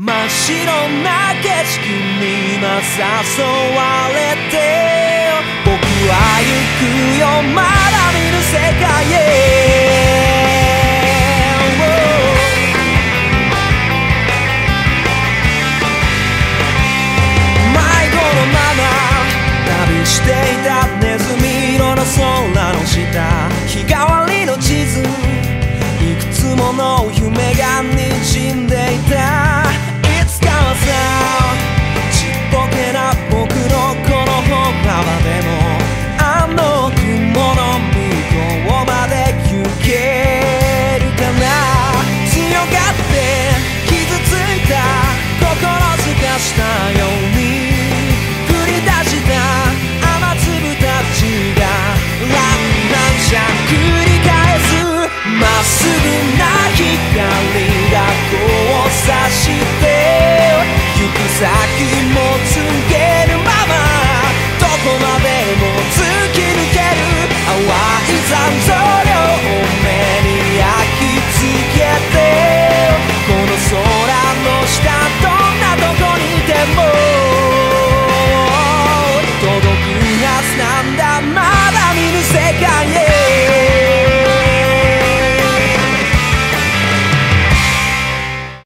真っ白な景色に今誘われて reality.